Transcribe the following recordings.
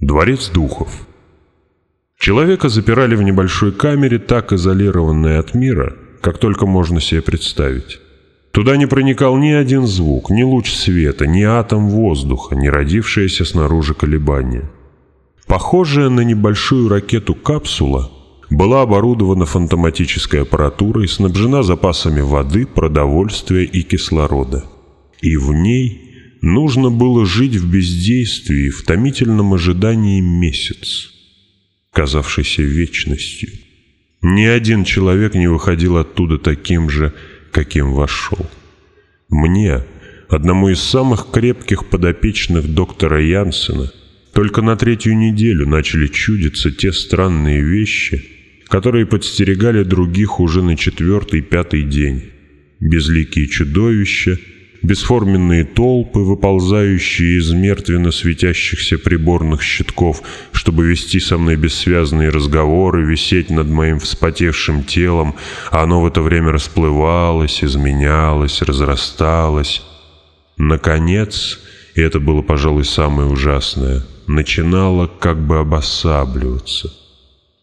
Дворец духов. Человека запирали в небольшой камере, так изолированной от мира, как только можно себе представить. Туда не проникал ни один звук, ни луч света, ни атом воздуха, ни родившееся снаружи колебания. Похожая на небольшую ракету капсула была оборудована фантоматической аппаратурой, снабжена запасами воды, продовольствия и кислорода. И в ней Нужно было жить в бездействии, в томительном ожидании месяц, казавшийся вечностью. Ни один человек не выходил оттуда таким же, каким вошел. Мне, одному из самых крепких подопечных доктора Янсена, только на третью неделю начали чудиться те странные вещи, которые подстерегали других уже на четвертый-пятый день. Безликие чудовища — бесформенные толпы, выползающие из мертвенно светящихся приборных щитков, чтобы вести со мной бессвязные разговоры, висеть над моим вспотевшим телом, а оно в это время расплывалось, изменялось, разрасталось. Наконец, и это было, пожалуй, самое ужасное, начинало как бы обосабливаться.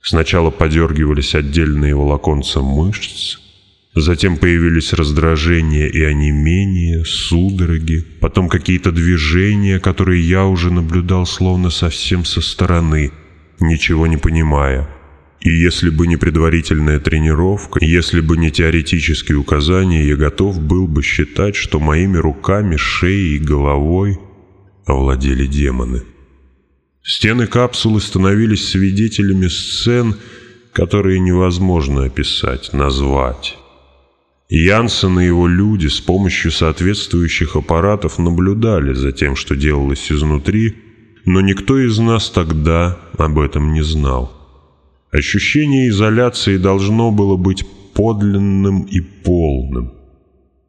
Сначала подергивались отдельные волоконца мышц, Затем появились раздражения и онемение, судороги, потом какие-то движения, которые я уже наблюдал словно совсем со стороны, ничего не понимая. И если бы не предварительная тренировка, если бы не теоретические указания, я готов был бы считать, что моими руками, шеей и головой овладели демоны. Стены капсулы становились свидетелями сцен, которые невозможно описать, назвать. Янсен и его люди с помощью соответствующих аппаратов наблюдали за тем, что делалось изнутри, но никто из нас тогда об этом не знал. Ощущение изоляции должно было быть подлинным и полным.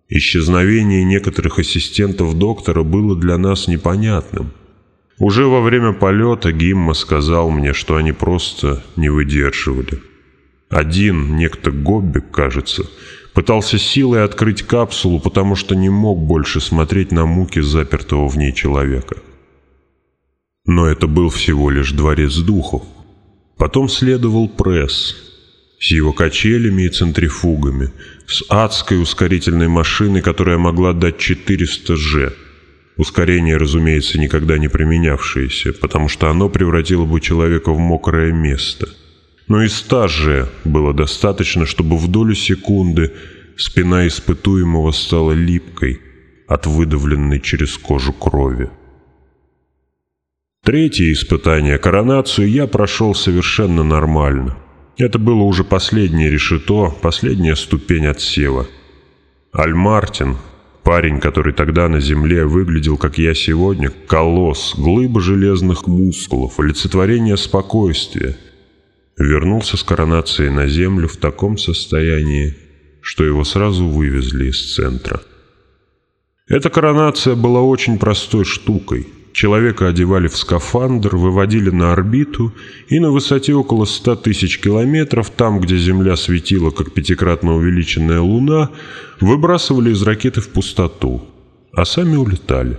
Исчезновение некоторых ассистентов доктора было для нас непонятным. Уже во время полета Гимма сказал мне, что они просто не выдерживали. Один, некто Гоббик, кажется, Пытался силой открыть капсулу, потому что не мог больше смотреть на муки запертого в ней человека. Но это был всего лишь дворец духов. Потом следовал пресс с его качелями и центрифугами, с адской ускорительной машиной, которая могла дать 400 же. Ускорение, разумеется, никогда не применявшееся, потому что оно превратило бы человека в мокрое место. Но и стаже было достаточно, чтобы в долю секунды спина испытуемого стала липкой от выдавленной через кожу крови. Третье испытание, коронацию, я прошел совершенно нормально. Это было уже последнее решето, последняя ступень отсева. Аль Мартин, парень, который тогда на земле выглядел, как я сегодня, колосс, глыба железных мускулов, олицетворение спокойствия — вернулся с коронацией на землю в таком состоянии, что его сразу вывезли из центра. Эта коронация была очень простой штукой. Человека одевали в скафандр, выводили на орбиту, и на высоте около 100 тысяч километров, там, где Земля светила, как пятикратно увеличенная Луна, выбрасывали из ракеты в пустоту, а сами улетали.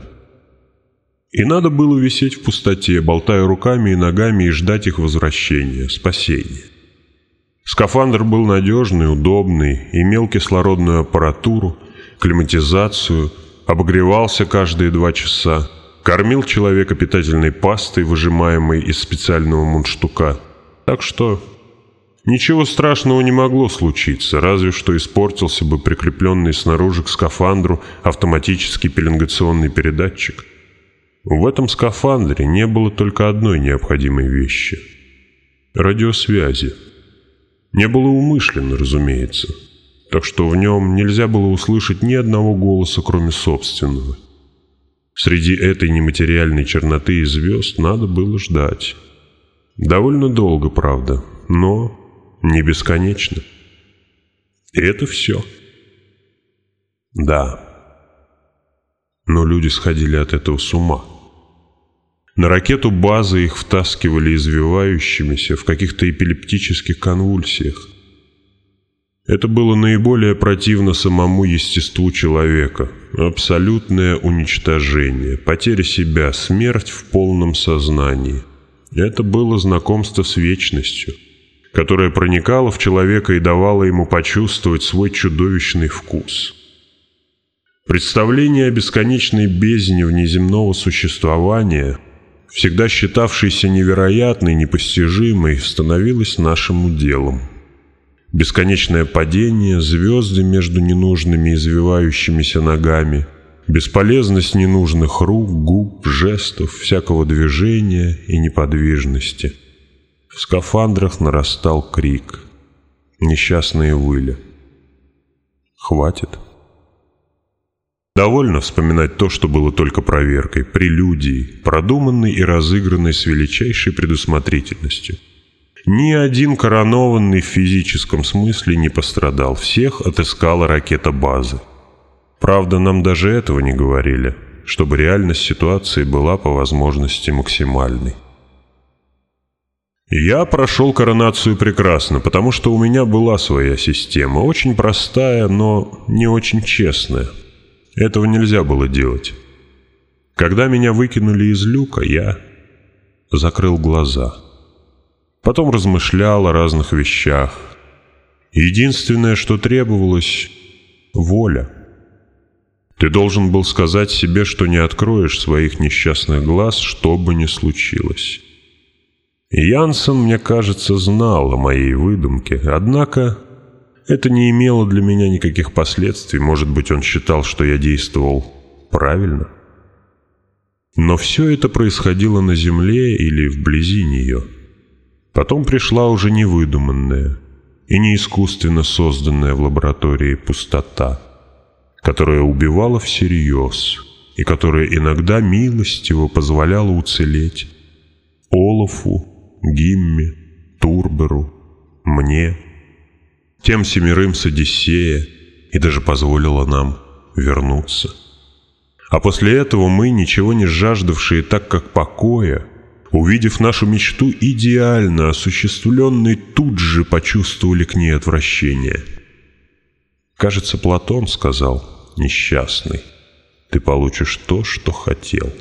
И надо было висеть в пустоте, болтая руками и ногами и ждать их возвращения, спасения. Скафандр был надежный, удобный, имел кислородную аппаратуру, климатизацию, обогревался каждые два часа, кормил человека питательной пастой, выжимаемой из специального мундштука. Так что ничего страшного не могло случиться, разве что испортился бы прикрепленный снаружи к скафандру автоматический пеленгационный передатчик – в этом скафандре не было только одной необходимой вещи — радиосвязи. Не было умышленно, разумеется, так что в нем нельзя было услышать ни одного голоса, кроме собственного. Среди этой нематериальной черноты и звезд надо было ждать. Довольно долго, правда, но не бесконечно. И это все. Да но люди сходили от этого с ума. На ракету базы их втаскивали извивающимися в каких-то эпилептических конвульсиях. Это было наиболее противно самому естеству человека. Абсолютное уничтожение, потеря себя, смерть в полном сознании. Это было знакомство с вечностью, которое проникало в человека и давало ему почувствовать свой чудовищный вкус – Представление о бесконечной бездне внеземного существования, всегда считавшейся невероятной, непостижимой, становилось нашим делом. Бесконечное падение, звезды между ненужными извивающимися ногами, бесполезность ненужных рук, губ, жестов, всякого движения и неподвижности. В скафандрах нарастал крик. Несчастные выли. «Хватит», Довольно вспоминать то, что было только проверкой, прелюдией, продуманной и разыгранной с величайшей предусмотрительностью. Ни один коронованный в физическом смысле не пострадал, всех отыскала ракета базы. Правда, нам даже этого не говорили, чтобы реальность ситуации была по возможности максимальной. Я прошел коронацию прекрасно, потому что у меня была своя система, очень простая, но не очень честная – этого нельзя было делать. Когда меня выкинули из люка, я закрыл глаза. Потом размышлял о разных вещах. Единственное, что требовалось — воля. Ты должен был сказать себе, что не откроешь своих несчастных глаз, что бы ни случилось. Янсен, мне кажется, знал о моей выдумке, однако это не имело для меня никаких последствий, может быть, он считал, что я действовал правильно. Но все это происходило на земле или вблизи нее. Потом пришла уже невыдуманная и не искусственно созданная в лаборатории пустота, которая убивала всерьез и которая иногда милостиво позволяла уцелеть Олафу, Гимме, Турберу, мне — тем семерым с Одиссея и даже позволила нам вернуться. А после этого мы, ничего не жаждавшие так как покоя, увидев нашу мечту идеально осуществленной, тут же почувствовали к ней отвращение. Кажется, Платон сказал, несчастный, ты получишь то, что хотел.